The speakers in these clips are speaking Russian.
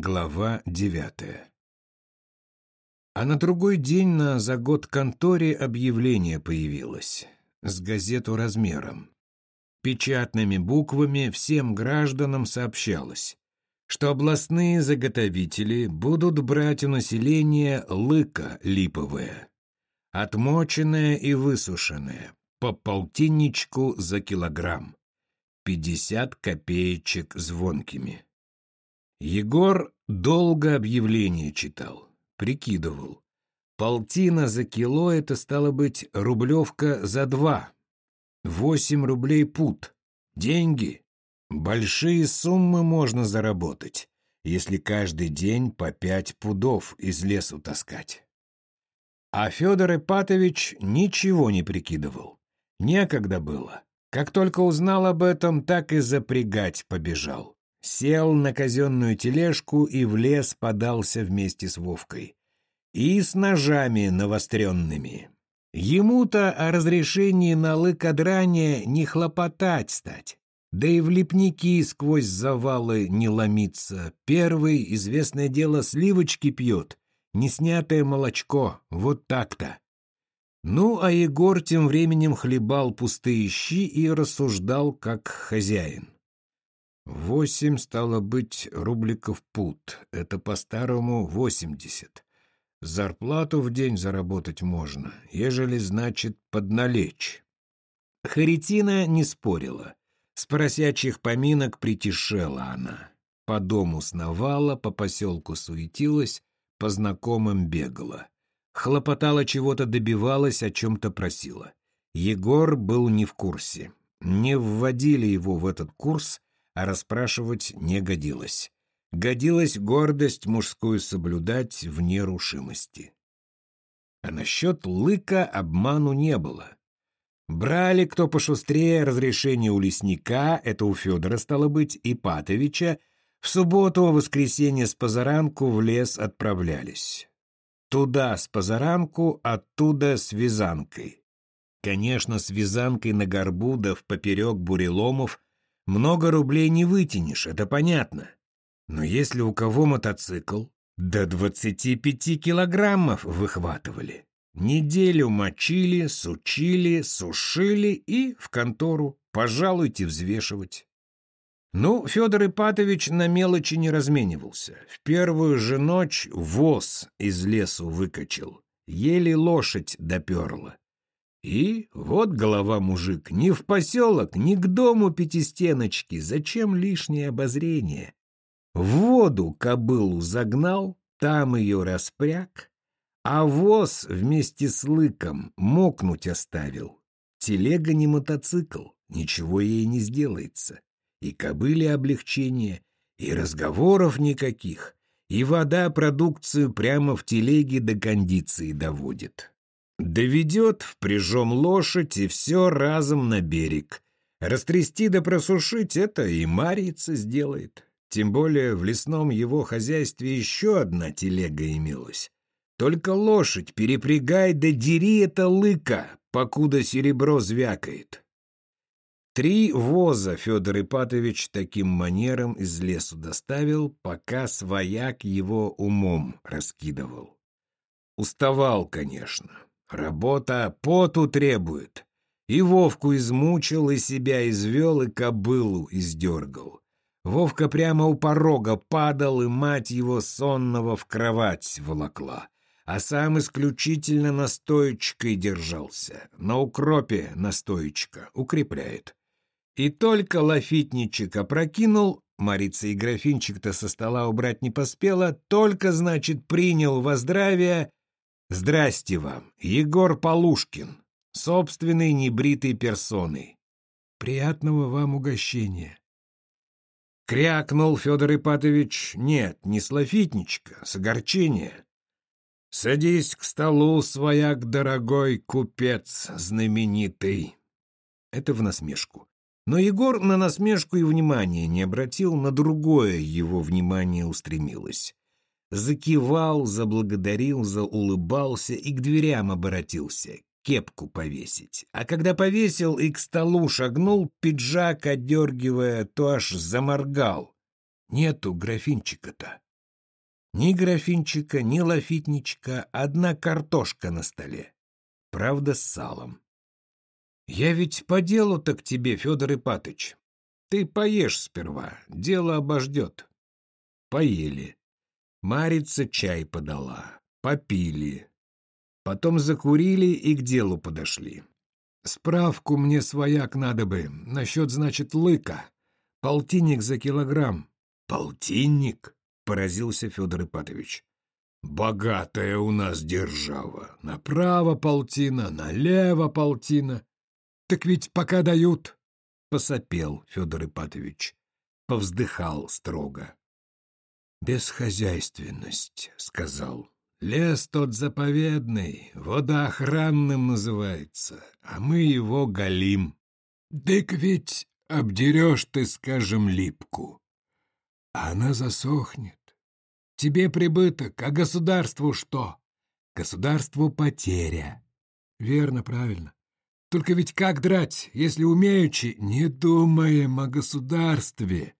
Глава девятая А на другой день на за год конторе объявление появилось с газету размером. Печатными буквами всем гражданам сообщалось, что областные заготовители будут брать у населения лыка липовое, отмоченное и высушенное, по полтинничку за килограмм, пятьдесят копеечек звонкими. Егор долго объявление читал, прикидывал. Полтина за кило — это стало быть рублевка за два. Восемь рублей пут. Деньги. Большие суммы можно заработать, если каждый день по пять пудов из лесу таскать. А Федор Ипатович ничего не прикидывал. Некогда было. Как только узнал об этом, так и запрягать побежал. Сел на казенную тележку и в лес подался вместе с Вовкой. И с ножами навостренными. Ему-то о разрешении на лыкодрание не хлопотать стать. Да и в лепники сквозь завалы не ломиться. Первый, известное дело, сливочки пьет. Неснятое молочко. Вот так-то. Ну, а Егор тем временем хлебал пустые щи и рассуждал как хозяин. Восемь стало быть рубликов пут. Это по-старому восемьдесят. Зарплату в день заработать можно, ежели, значит, подналечь. Харитина не спорила. С поросячьих поминок притишела она. По дому сновала, по поселку суетилась, по знакомым бегала. Хлопотала чего-то, добивалась, о чем-то просила. Егор был не в курсе. Не вводили его в этот курс, а расспрашивать не годилось. Годилась гордость мужскую соблюдать в нерушимости. А насчет лыка обману не было. Брали кто пошустрее разрешение у лесника, это у Федора стало быть, Ипатовича, в субботу-воскресенье с позаранку в лес отправлялись. Туда с позаранку, оттуда с вязанкой. Конечно, с вязанкой на горбу да в поперек буреломов много рублей не вытянешь, это понятно. Но если у кого мотоцикл, до 25 килограммов выхватывали. Неделю мочили, сучили, сушили и в контору. Пожалуйте взвешивать. Ну, Федор Ипатович на мелочи не разменивался. В первую же ночь воз из лесу выкачал. Еле лошадь доперла. И вот голова мужик, ни в поселок, ни к дому пятистеночки, зачем лишнее обозрение? В воду кобылу загнал, там ее распряг, а воз вместе с лыком мокнуть оставил. Телега не мотоцикл, ничего ей не сделается. И кобыле облегчение, и разговоров никаких, и вода продукцию прямо в телеге до кондиции доводит. Доведет, впряжем лошадь, и все разом на берег. Растрясти да просушить — это и Марица сделает. Тем более в лесном его хозяйстве еще одна телега имелась. Только лошадь перепрягай да дери это лыка, покуда серебро звякает. Три воза Федор Ипатович таким манером из лесу доставил, пока свояк его умом раскидывал. Уставал, конечно. Работа поту требует. И Вовку измучил, и себя извел, и кобылу издергал. Вовка прямо у порога падал, и мать его сонного в кровать волокла. А сам исключительно настоечкой держался. На укропе настоечка укрепляет. И только лафитничек опрокинул, Марица и графинчик-то со стола убрать не поспела, только, значит, принял во здравие Здрасте вам, Егор Полушкин, собственной небритой персоной. Приятного вам угощения. Крякнул Федор Ипатович. Нет, не с лафитничка, с огорчения. Садись к столу, свояк дорогой, купец знаменитый. Это в насмешку. Но Егор на насмешку и внимания не обратил, на другое его внимание устремилось закивал, заблагодарил, заулыбался и к дверям обратился, кепку повесить. А когда повесил и к столу шагнул, пиджак, одергивая, то аж заморгал. Нету графинчика-то. Ни графинчика, ни лафитничка, одна картошка на столе. Правда, с салом. Я ведь по делу-то к тебе, Федор Ипатыч. Ты поешь сперва, дело обождет. Поели. Марица чай подала. Попили. Потом закурили и к делу подошли. Справку мне свояк надо бы. Насчет, значит, лыка. Полтинник за килограмм. Полтинник? Поразился Федор Ипатович. Богатая у нас держава. Направо полтина, налево полтина. Так ведь пока дают. Посопел Федор Ипатович. Повздыхал строго. «Бесхозяйственность», — сказал. «Лес тот заповедный, водоохранным называется, а мы его галим. Дык ведь обдерешь ты, скажем, липку, а она засохнет. Тебе прибыток, а государству что? Государству потеря. Верно, правильно. Только ведь как драть, если умеючи, не думаем о государстве?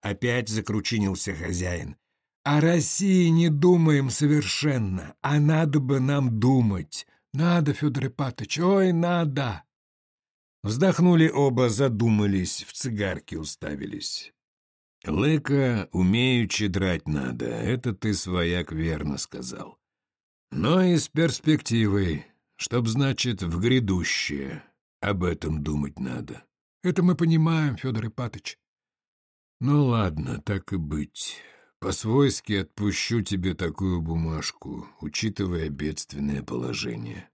Опять закручинился хозяин. О России не думаем совершенно, а надо бы нам думать. Надо, Федор Ипатович, ой, надо. Вздохнули оба, задумались, в цигарки уставились. Лыка умеючи драть надо, это ты свояк верно сказал. Но и с перспективой, чтоб, значит, в грядущее. Об этом думать надо. Это мы понимаем, Федор Ипатович. Ну ладно, так и быть. По-свойски отпущу тебе такую бумажку, учитывая бедственное положение.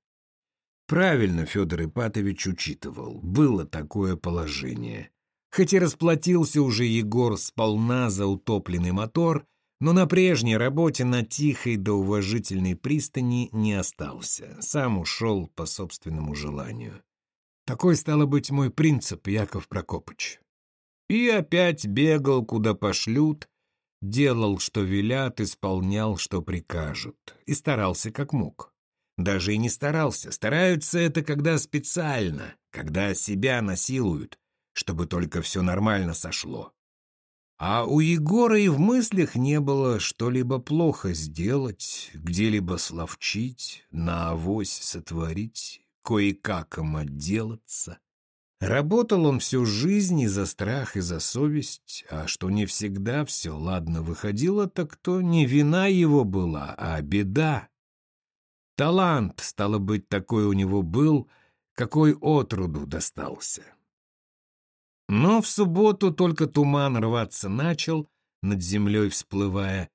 Правильно Федор Ипатович учитывал. Было такое положение. Хоть и расплатился уже Егор сполна за утопленный мотор, но на прежней работе на тихой до уважительной пристани не остался. Сам ушел по собственному желанию. Такой, стало быть, мой принцип, Яков Прокопыч. И опять бегал, куда пошлют, Делал, что велят, исполнял, что прикажут. И старался как мог. Даже и не старался. Стараются это, когда специально, когда себя насилуют, чтобы только все нормально сошло. А у Егора и в мыслях не было что-либо плохо сделать, где-либо словчить, на авось сотворить, кое-каком отделаться. Работал он всю жизнь и за страх, и за совесть, а что не всегда все ладно выходило, так то не вина его была, а беда. Талант, стало быть, такой у него был, какой отруду достался. Но в субботу только туман рваться начал, над землей всплывая.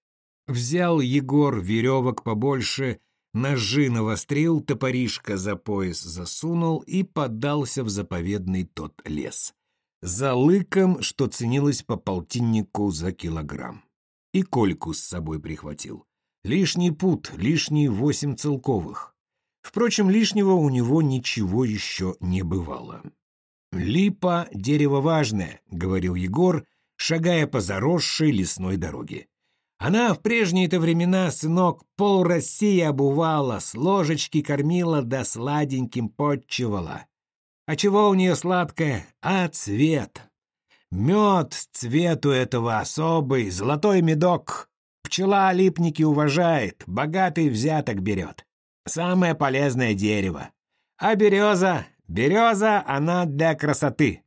Взял Егор веревок побольше Ножи навострил, топоришка за пояс засунул и подался в заповедный тот лес. За лыком, что ценилось по полтиннику за килограмм. И кольку с собой прихватил. Лишний пут, лишние восемь целковых. Впрочем, лишнего у него ничего еще не бывало. «Липа — дерево важное», — говорил Егор, шагая по заросшей лесной дороге. Она в прежние-то времена, сынок, пол России обувала, с ложечки кормила да сладеньким подчевала. А чего у нее сладкое? А цвет. Мед цвету этого особый, золотой медок. Пчела липники уважает, богатый взяток берет. Самое полезное дерево. А береза? Береза, она для красоты.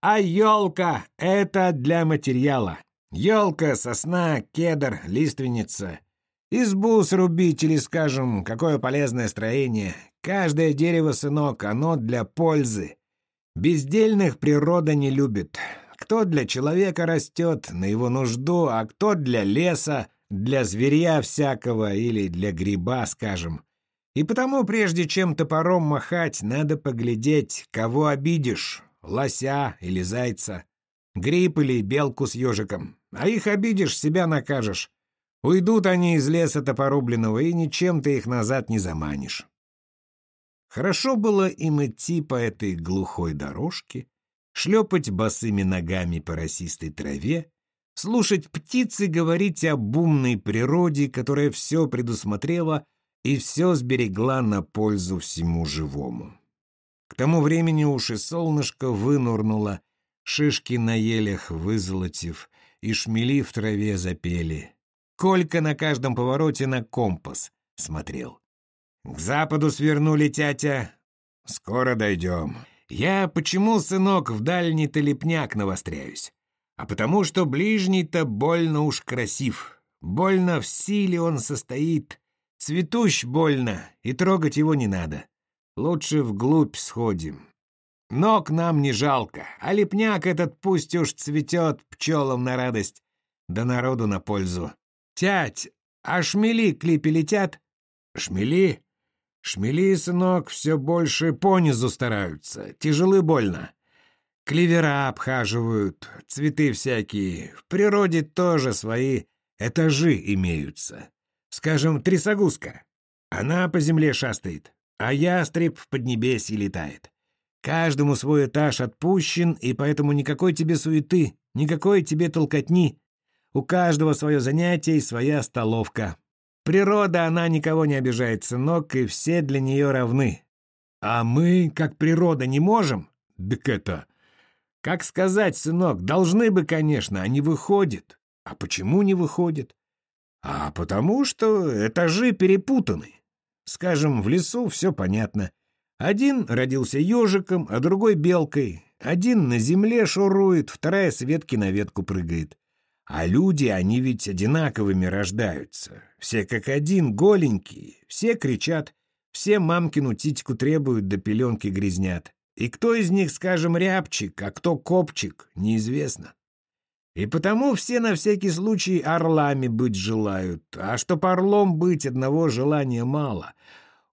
А елка — это для материала. Елка, сосна, кедр, лиственница. Избу срубить или, скажем, какое полезное строение. Каждое дерево, сынок, оно для пользы. Бездельных природа не любит. Кто для человека растет на его нужду, а кто для леса, для зверя всякого или для гриба, скажем. И потому, прежде чем топором махать, надо поглядеть, кого обидишь, лося или зайца, гриб или белку с ежиком. А их обидишь, себя накажешь. Уйдут они из леса-то порубленного, и ничем ты их назад не заманишь. Хорошо было им идти по этой глухой дорожке, шлепать босыми ногами по росистой траве, слушать птицы говорить об умной природе, которая все предусмотрела и все сберегла на пользу всему живому. К тому времени уж и солнышко вынурнуло, шишки на елях вызолотив, и шмели в траве запели. Колька на каждом повороте на компас смотрел. К западу свернули, тятя. Скоро дойдем. Я почему, сынок, в дальний-то лепняк навостряюсь? А потому что ближний-то больно уж красив. Больно в силе он состоит. Цветущ больно, и трогать его не надо. Лучше вглубь сходим. Ног нам не жалко, а лепняк этот пусть уж цветет пчелам на радость, да народу на пользу. Тять, а шмели клипи летят? Шмели? Шмели, сынок, все больше понизу стараются. Тяжелы больно. Клевера обхаживают, цветы всякие. В природе тоже свои этажи имеются. Скажем, трясогузка. Она по земле шастает, а ястреб в поднебесье летает. Каждому свой этаж отпущен, и поэтому никакой тебе суеты, никакой тебе толкотни. У каждого свое занятие и своя столовка. Природа, она никого не обижает, сынок, и все для нее равны. А мы, как природа, не можем? Так это... Как сказать, сынок, должны бы, конечно, а не выходит. А почему не выходит? А потому что этажи перепутаны. Скажем, в лесу все понятно. Один родился ежиком, а другой белкой. Один на земле шурует, вторая с ветки на ветку прыгает. А люди, они ведь одинаковыми рождаются. Все как один, голенькие. Все кричат. Все мамкину титьку требуют, да пеленки грязнят. И кто из них, скажем, рябчик, а кто копчик, неизвестно. И потому все на всякий случай орлами быть желают. А чтоб орлом быть, одного желания мало.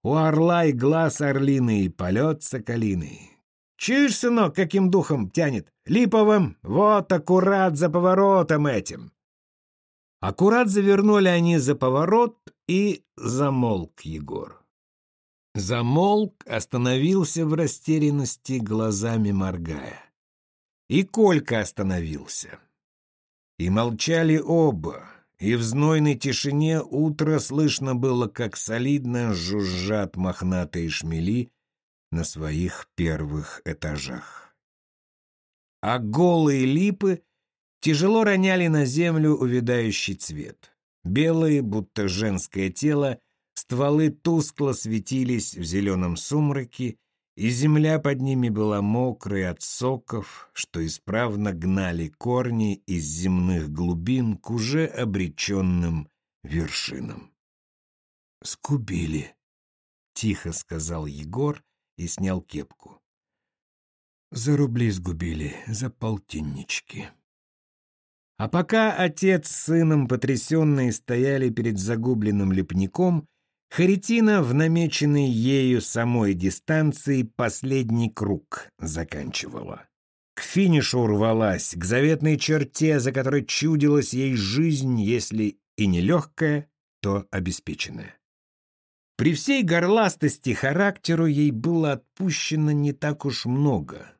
У орла и глаз орлиный, и полет соколиный. Чуешь, сынок, каким духом тянет? Липовым? Вот аккурат за поворотом этим. Аккурат завернули они за поворот, и замолк Егор. Замолк, остановился в растерянности, глазами моргая. И Колька остановился. И молчали оба, и в знойной тишине утро слышно было, как солидно жужжат мохнатые шмели на своих первых этажах. А голые липы тяжело роняли на землю увядающий цвет. Белые, будто женское тело, стволы тускло светились в зеленом сумраке, и земля под ними была мокрой от соков, что исправно гнали корни из земных глубин к уже обреченным вершинам. «Скубили», — тихо сказал Егор и снял кепку. За рубли сгубили, за полтиннички. А пока отец с сыном потрясенные стояли перед загубленным лепником, Харитина в намеченной ею самой дистанции последний круг заканчивала. К финишу рвалась, к заветной черте, за которой чудилась ей жизнь, если и не легкая, то обеспеченная. При всей горластости характеру ей было отпущено не так уж много.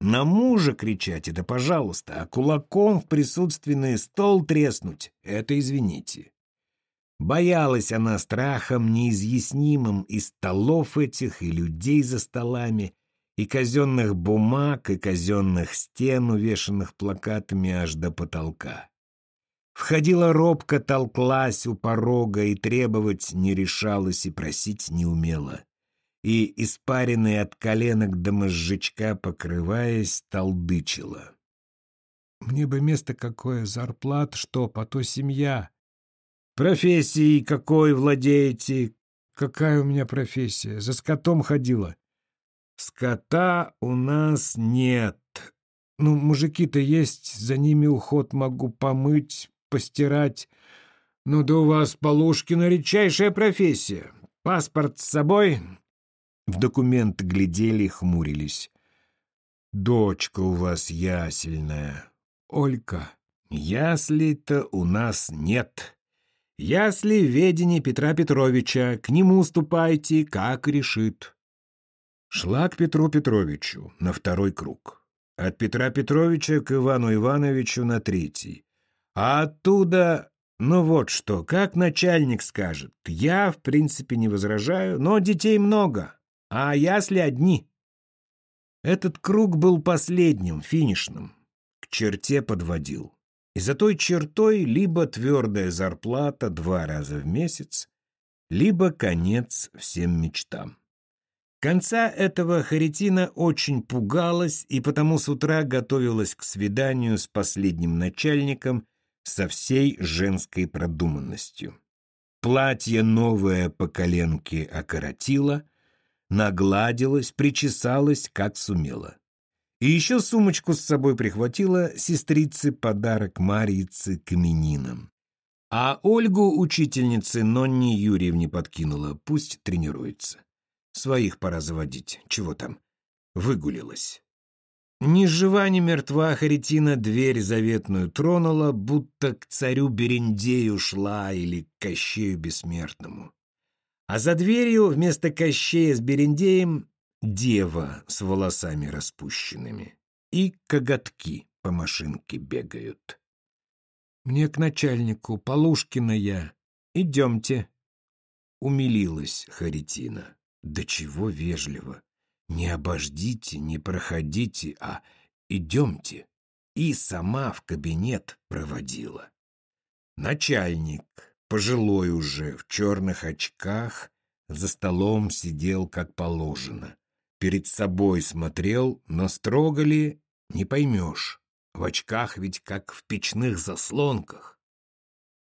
На мужа кричать — это пожалуйста, а кулаком в присутственный стол треснуть — это извините. Боялась она страхом неизъяснимым и столов этих, и людей за столами, и казенных бумаг, и казенных стен, увешанных плакатами аж до потолка. Входила робко, толклась у порога и требовать не решалась и просить не умела. И, испаренная от коленок до мозжечка, покрываясь, толдычила. «Мне бы место какое, зарплат, что, по то семья». «Профессией какой владеете?» «Какая у меня профессия? За скотом ходила». «Скота у нас нет. Ну, мужики-то есть, за ними уход могу помыть, постирать. Ну да у вас, Полушкина, редчайшая профессия. Паспорт с собой?» В документ глядели хмурились. «Дочка у вас ясельная. Олька, ясли-то у нас нет. Ясли ведении Петра Петровича. К нему ступайте, как решит». Шла к Петру Петровичу на второй круг. От Петра Петровича к Ивану Ивановичу на третий. А оттуда, ну вот что, как начальник скажет, я, в принципе, не возражаю, но детей много, а ясли одни. Этот круг был последним, финишным. К черте подводил. И за той чертой либо твердая зарплата два раза в месяц, либо конец всем мечтам. Конца этого Харитина очень пугалась и потому с утра готовилась к свиданию с последним начальником со всей женской продуманностью. Платье новое по коленке окоротило, нагладилось, причесалось, как сумела. И еще сумочку с собой прихватила сестрице подарок Марьице к именинам. А Ольгу учительнице Нонне Юрьевне подкинула, пусть тренируется. Своих пора заводить, чего там, выгулилась. Ни жива, ни мертва Харитина дверь заветную тронула, будто к царю Берендею шла или к Кощею Бессмертному. А за дверью вместо Кощея с Берендеем дева с волосами распущенными и коготки по машинке бегают. «Мне к начальнику, Полушкина я. Идемте». Умилилась Харитина. «Да чего вежливо. Не обождите, не проходите, а идемте. И сама в кабинет проводила. Начальник, пожилой уже, в черных очках, за столом сидел как положено. Перед собой смотрел, но строго ли, не поймешь. В очках ведь как в печных заслонках.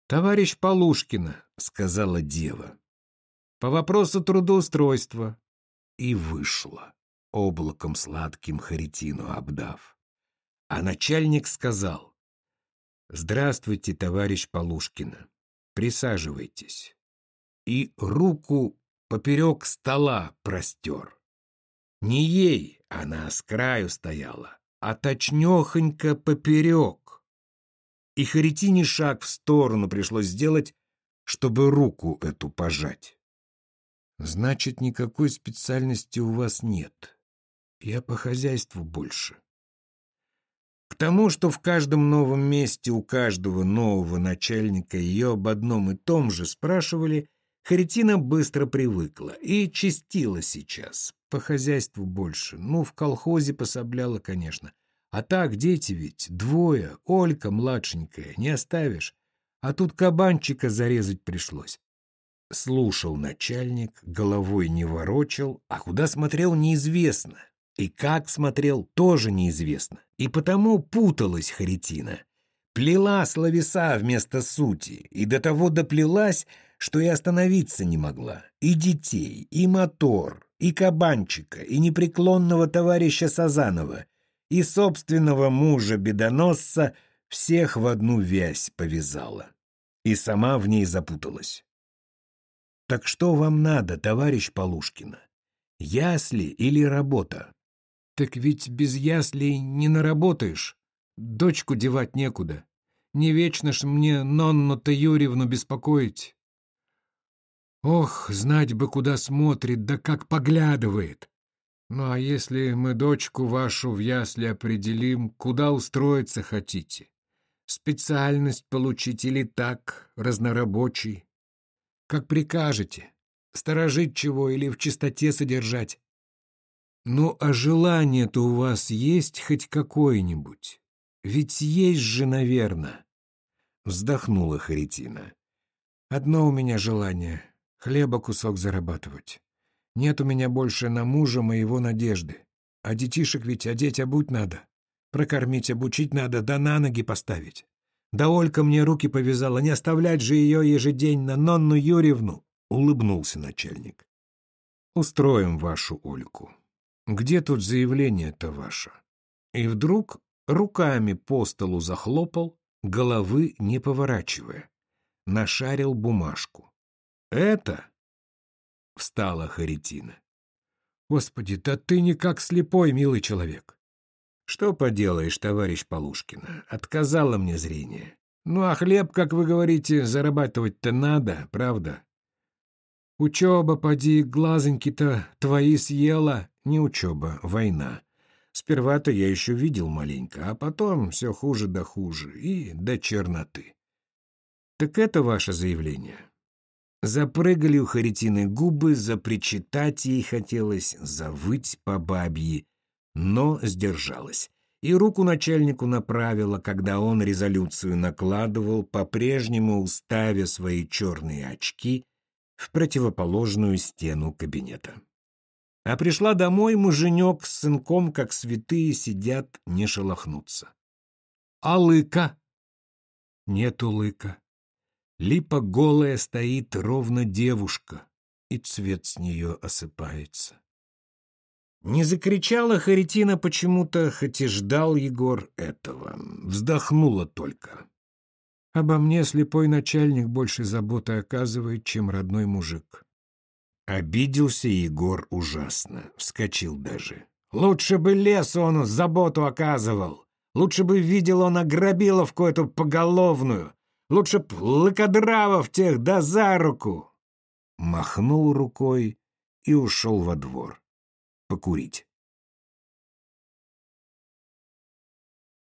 «Товарищ Полушкина», — сказала дева, — «по вопросу трудоустройства и вышла, облаком сладким Харитину обдав. А начальник сказал, «Здравствуйте, товарищ Полушкина, присаживайтесь». И руку поперек стола простер. Не ей, она с краю стояла, а точнёхонько поперек. И Харитине шаг в сторону пришлось сделать, чтобы руку эту пожать. Значит, никакой специальности у вас нет. Я по хозяйству больше. К тому, что в каждом новом месте у каждого нового начальника ее об одном и том же спрашивали, Харитина быстро привыкла и чистила сейчас. По хозяйству больше. Ну, в колхозе пособляла, конечно. А так, дети ведь, двое, Олька младшенькая, не оставишь. А тут кабанчика зарезать пришлось. Слушал начальник, головой не ворочал, а куда смотрел неизвестно. И как смотрел, тоже неизвестно. И потому путалась Харитина. Плела словеса вместо сути, и до того доплелась, что и остановиться не могла. И детей, и мотор, и кабанчика, и непреклонного товарища Сазанова, и собственного мужа-бедоносца всех в одну вязь повязала. И сама в ней запуталась. Так что вам надо, товарищ Полушкина? Ясли или работа? Так ведь без яслей не наработаешь. Дочку девать некуда. Не вечно ж мне Нонну-то Юрьевну беспокоить. Ох, знать бы, куда смотрит, да как поглядывает. Ну а если мы дочку вашу в ясли определим, куда устроиться хотите? Специальность получить или так, разнорабочий? как прикажете, сторожить чего или в чистоте содержать. Ну, а желание-то у вас есть хоть какое-нибудь? Ведь есть же, наверное. Вздохнула Харитина. Одно у меня желание — хлеба кусок зарабатывать. Нет у меня больше на мужа моего надежды. А детишек ведь одеть обуть надо. Прокормить, обучить надо, да на ноги поставить. Да Олька мне руки повязала, не оставлять же ее ежеденно, Нонну Юрьевну, — улыбнулся начальник. Устроим вашу Ольку. Где тут заявление-то ваше? И вдруг руками по столу захлопал, головы не поворачивая. Нашарил бумажку. «Это?» — встала Харитина. «Господи, да ты не как слепой, милый человек. Что поделаешь, товарищ Полушкина, отказало мне зрение. Ну а хлеб, как вы говорите, зарабатывать-то надо, правда? Учеба, поди, глазоньки-то твои съела. Не учеба, война. Сперва-то я еще видел маленько, а потом все хуже да хуже и до черноты. Так это ваше заявление? Запрыгали у Харитины губы, запричитать ей хотелось, завыть по бабьи но сдержалась. и руку начальнику направила, когда он резолюцию накладывал, по-прежнему уставя свои черные очки в противоположную стену кабинета. А пришла домой муженек с сынком, как святые, сидят, не шелохнутся. А лыка? Нету лыка. Липа голая стоит ровно девушка, и цвет с нее осыпается. Не закричала Харитина почему-то, хоть и ждал Егор этого. Вздохнула только. Обо мне слепой начальник больше заботы оказывает, чем родной мужик. Обиделся Егор ужасно, вскочил даже. Лучше бы лес он заботу оказывал. Лучше бы видел он ограбиловку эту поголовную. Лучше б лыкодравов тех да за руку. Махнул рукой и ушел во двор покурить.